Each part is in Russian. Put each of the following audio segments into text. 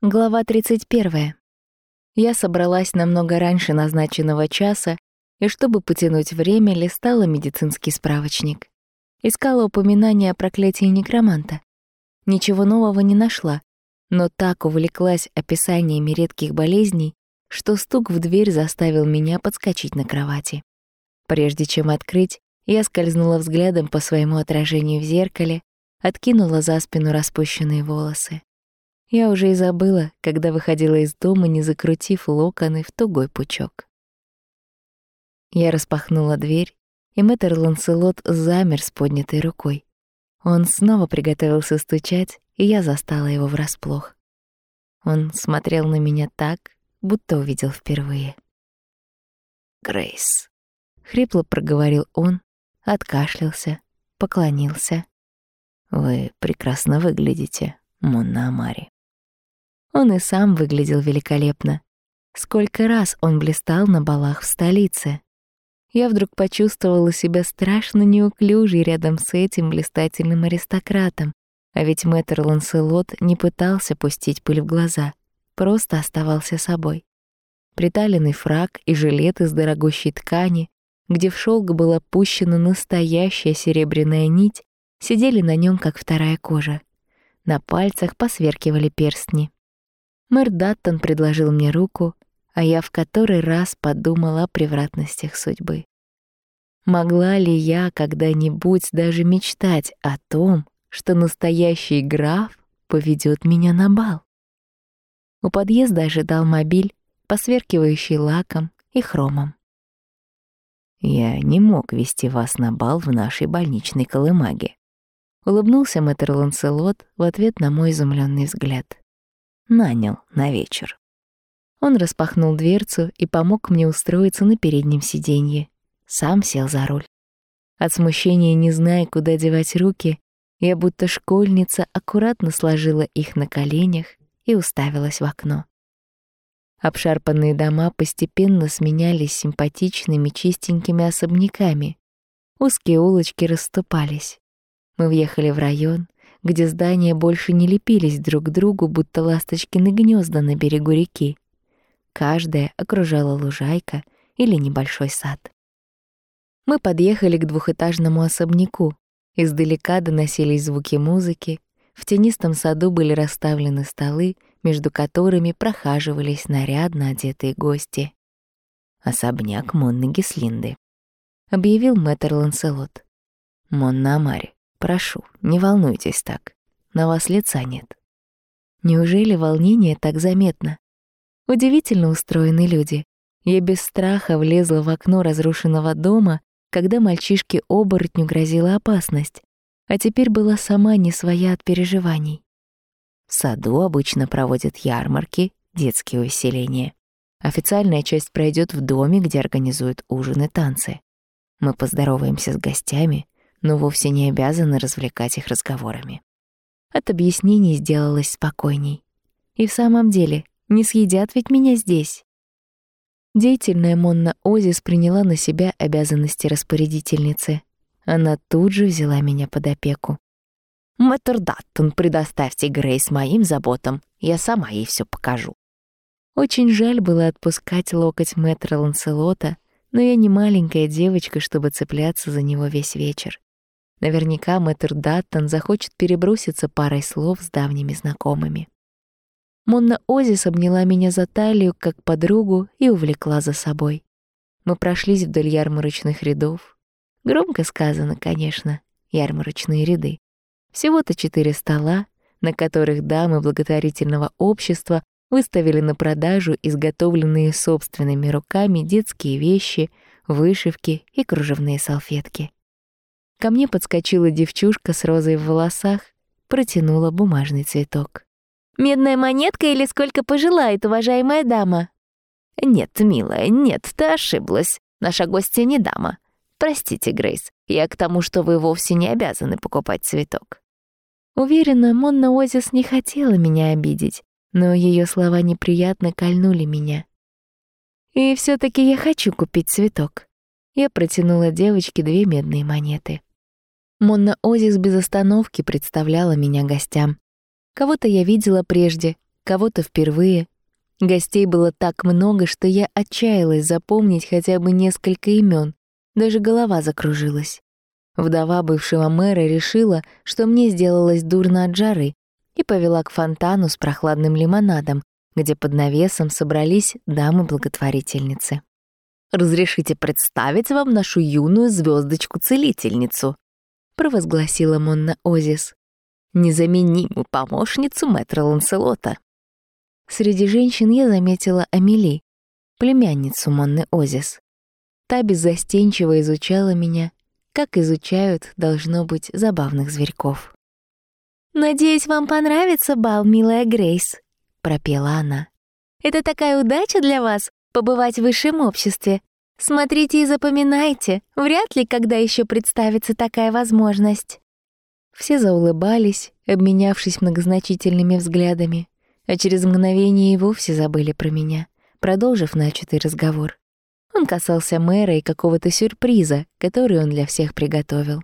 Глава 31. Я собралась намного раньше назначенного часа и, чтобы потянуть время, листала медицинский справочник. Искала упоминания о проклятии некроманта. Ничего нового не нашла, но так увлеклась описаниями редких болезней, что стук в дверь заставил меня подскочить на кровати. Прежде чем открыть, я скользнула взглядом по своему отражению в зеркале, откинула за спину распущенные волосы. Я уже и забыла, когда выходила из дома, не закрутив локоны в тугой пучок. Я распахнула дверь, и мэтр Ланселот замер с поднятой рукой. Он снова приготовился стучать, и я застала его врасплох. Он смотрел на меня так, будто увидел впервые. «Грейс», — хрипло проговорил он, откашлялся, поклонился. «Вы прекрасно выглядите, Монна Амари». Он и сам выглядел великолепно. Сколько раз он блистал на балах в столице. Я вдруг почувствовала себя страшно неуклюжей рядом с этим блистательным аристократом, а ведь мэтр Ланселот не пытался пустить пыль в глаза, просто оставался собой. Приталенный фрак и жилет из дорогущей ткани, где в шелк была пущена настоящая серебряная нить, сидели на нем как вторая кожа. На пальцах посверкивали перстни. Мэр Даттон предложил мне руку, а я в который раз подумала о превратностях судьбы. Могла ли я когда-нибудь даже мечтать о том, что настоящий граф поведет меня на бал? У подъезда ожидал мобиль, посверкивающий лаком и хромом. «Я не мог вести вас на бал в нашей больничной колымаге», — улыбнулся мэтр Ланселот в ответ на мой изумленный взгляд нанял на вечер. Он распахнул дверцу и помог мне устроиться на переднем сиденье. Сам сел за руль. От смущения, не зная, куда девать руки, я будто школьница аккуратно сложила их на коленях и уставилась в окно. Обшарпанные дома постепенно сменялись симпатичными чистенькими особняками. Узкие улочки расступались. Мы въехали в район, где здания больше не лепились друг к другу, будто ласточкины гнезда на берегу реки. Каждая окружала лужайка или небольшой сад. Мы подъехали к двухэтажному особняку. Издалека доносились звуки музыки. В тенистом саду были расставлены столы, между которыми прохаживались нарядно одетые гости. «Особняк Монны Гислинды», — объявил мэтр Ланселот. «Монна Амари, Прошу, не волнуйтесь так. На вас лица нет. Неужели волнение так заметно? Удивительно устроены люди. Я без страха влезла в окно разрушенного дома, когда мальчишке-оборотню грозила опасность, а теперь была сама не своя от переживаний. В саду обычно проводят ярмарки, детские увеселения. Официальная часть пройдет в доме, где организуют ужин и танцы. Мы поздороваемся с гостями, но вовсе не обязаны развлекать их разговорами. От объяснений сделалось спокойней. И в самом деле, не съедят ведь меня здесь. Деятельная Монна Озис приняла на себя обязанности распорядительницы. Она тут же взяла меня под опеку. «Мэтр Даттон, предоставьте Грейс моим заботам, я сама ей все покажу». Очень жаль было отпускать локоть мэтра Ланселота, но я не маленькая девочка, чтобы цепляться за него весь вечер. Наверняка мэтр Даттон захочет переброситься парой слов с давними знакомыми. Монна Озис обняла меня за талию, как подругу, и увлекла за собой. Мы прошлись вдоль ярмарочных рядов. Громко сказано, конечно, ярмарочные ряды. Всего-то четыре стола, на которых дамы благотворительного общества выставили на продажу изготовленные собственными руками детские вещи, вышивки и кружевные салфетки. Ко мне подскочила девчушка с розой в волосах, протянула бумажный цветок. «Медная монетка или сколько пожелает, уважаемая дама?» «Нет, милая, нет, ты ошиблась. Наша гостья не дама. Простите, Грейс, я к тому, что вы вовсе не обязаны покупать цветок». Уверена, Монна Озис не хотела меня обидеть, но ее слова неприятно кольнули меня. И все таки я хочу купить цветок. Я протянула девочке две медные монеты. Монна Озис без остановки представляла меня гостям. Кого-то я видела прежде, кого-то впервые. Гостей было так много, что я отчаялась запомнить хотя бы несколько имен. Даже голова закружилась. Вдова бывшего мэра решила, что мне сделалось дурно от жары, и повела к фонтану с прохладным лимонадом, где под навесом собрались дамы-благотворительницы. «Разрешите представить вам нашу юную звездочку-целительницу», провозгласила Монна Озис, незаменимую помощницу мэтра Ланселота. Среди женщин я заметила Амели, племянницу Монны Озис. Та беззастенчиво изучала меня, как изучают, должно быть, забавных зверьков. «Надеюсь, вам понравится бал, милая Грейс», — пропела она. «Это такая удача для вас — побывать в высшем обществе. Смотрите и запоминайте, вряд ли когда еще представится такая возможность». Все заулыбались, обменявшись многозначительными взглядами, а через мгновение и вовсе забыли про меня, продолжив начатый разговор. Он касался мэра и какого-то сюрприза, который он для всех приготовил.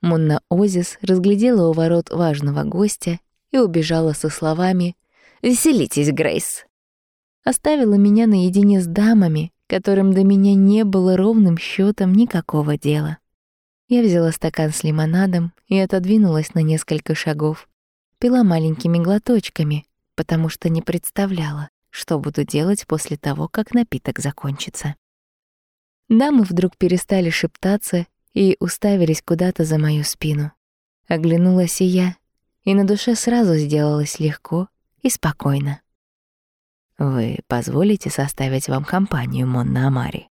Монна Озис разглядела у ворот важного гостя и убежала со словами «Веселитесь, Грейс!». Оставила меня наедине с дамами, которым до меня не было ровным счетом никакого дела. Я взяла стакан с лимонадом и отодвинулась на несколько шагов. Пила маленькими глоточками, потому что не представляла, что буду делать после того, как напиток закончится. Дамы вдруг перестали шептаться и уставились куда-то за мою спину. Оглянулась и я, и на душе сразу сделалось легко и спокойно. «Вы позволите составить вам компанию, Монна Амари?»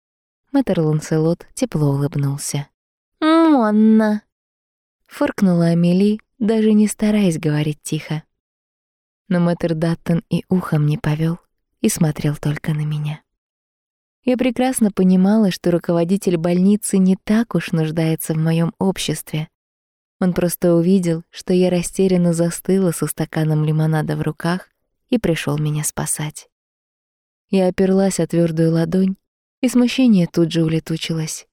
Мэтр Ланселот тепло улыбнулся. «Монна!» Фыркнула Амели, даже не стараясь говорить тихо. Но мэтр Даттон и ухом не повел и смотрел только на меня. Я прекрасно понимала, что руководитель больницы не так уж нуждается в моем обществе. Он просто увидел, что я растерянно застыла со стаканом лимонада в руках и пришел меня спасать. Я оперлась о твердую ладонь, и смущение тут же улетучилось.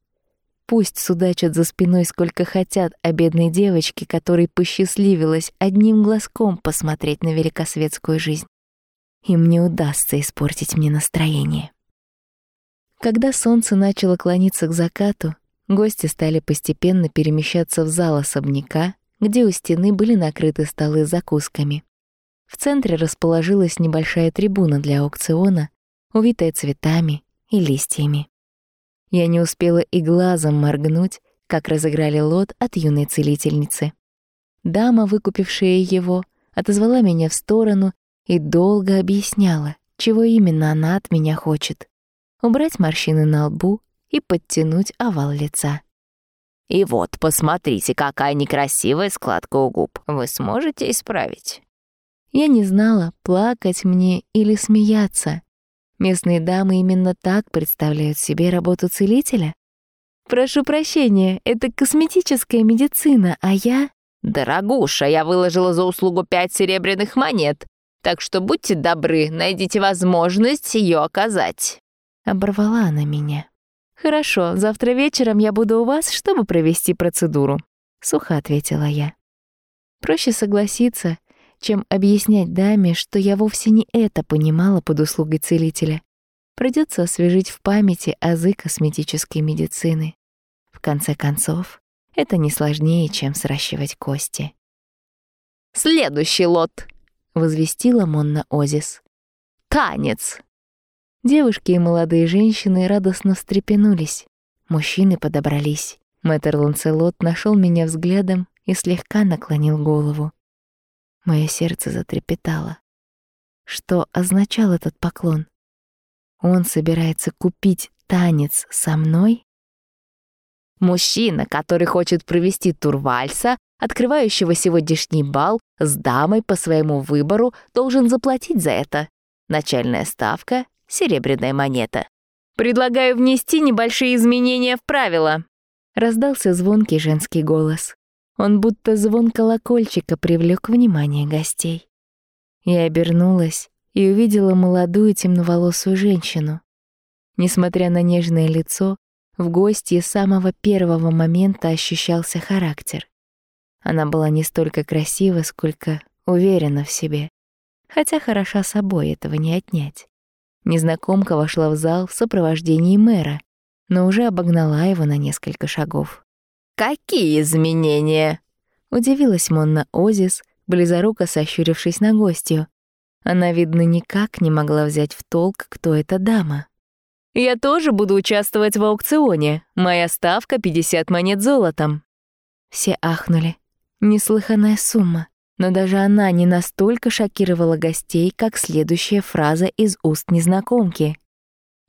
Пусть судачат за спиной сколько хотят о бедной девочке, которой посчастливилось одним глазком посмотреть на великосветскую жизнь. Им не удастся испортить мне настроение. Когда солнце начало клониться к закату, гости стали постепенно перемещаться в зал особняка, где у стены были накрыты столы с закусками. В центре расположилась небольшая трибуна для аукциона, увитая цветами и листьями. Я не успела и глазом моргнуть, как разыграли лот от юной целительницы. Дама, выкупившая его, отозвала меня в сторону и долго объясняла, чего именно она от меня хочет убрать морщины на лбу и подтянуть овал лица. «И вот, посмотрите, какая некрасивая складка у губ. Вы сможете исправить?» Я не знала, плакать мне или смеяться. Местные дамы именно так представляют себе работу целителя. «Прошу прощения, это косметическая медицина, а я...» «Дорогуша, я выложила за услугу пять серебряных монет, так что будьте добры, найдите возможность ее оказать». Оборвала она меня. «Хорошо, завтра вечером я буду у вас, чтобы провести процедуру», — сухо ответила я. Проще согласиться, чем объяснять даме, что я вовсе не это понимала под услугой целителя. Придется освежить в памяти азы косметической медицины. В конце концов, это не сложнее, чем сращивать кости. «Следующий лот!» — возвестила Монна Озис. «Танец!» Девушки и молодые женщины радостно встрепенулись. Мужчины подобрались. Мэтр Ланселот нашел меня взглядом и слегка наклонил голову. Мое сердце затрепетало. Что означал этот поклон? Он собирается купить танец со мной? Мужчина, который хочет провести тур вальса, открывающего сегодняшний бал с дамой по своему выбору, должен заплатить за это. Начальная ставка серебряная монета. «Предлагаю внести небольшие изменения в правила», — раздался звонкий женский голос. Он будто звон колокольчика привлек внимание гостей. Я обернулась и увидела молодую темноволосую женщину. Несмотря на нежное лицо, в гостье с самого первого момента ощущался характер. Она была не столько красива, сколько уверена в себе. хотя хороша собой, этого не отнять. Незнакомка вошла в зал в сопровождении мэра, но уже обогнала его на несколько шагов. «Какие изменения?» — удивилась Монна Озис, близоруко сощурившись на гостью. Она, видно, никак не могла взять в толк, кто эта дама. «Я тоже буду участвовать в аукционе. Моя ставка — 50 монет золотом». Все ахнули. Неслыханная сумма. Но даже она не настолько шокировала гостей, как следующая фраза из уст незнакомки.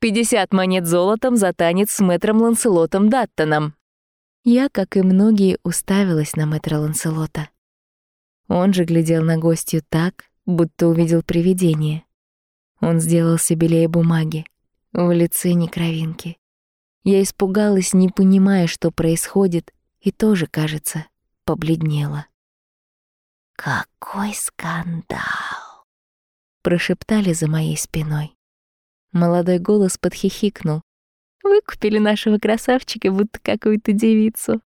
«50 монет золотом за танец с мэтром Ланселотом Даттоном». Я, как и многие, уставилась на мэтра Ланселота. Он же глядел на гостью так, будто увидел привидение. Он сделался белее бумаги, в лице ни кровинки. Я испугалась, не понимая, что происходит, и тоже, кажется, побледнела. «Какой скандал!» Прошептали за моей спиной. Молодой голос подхихикнул. «Выкупили нашего красавчика, будто какую-то девицу.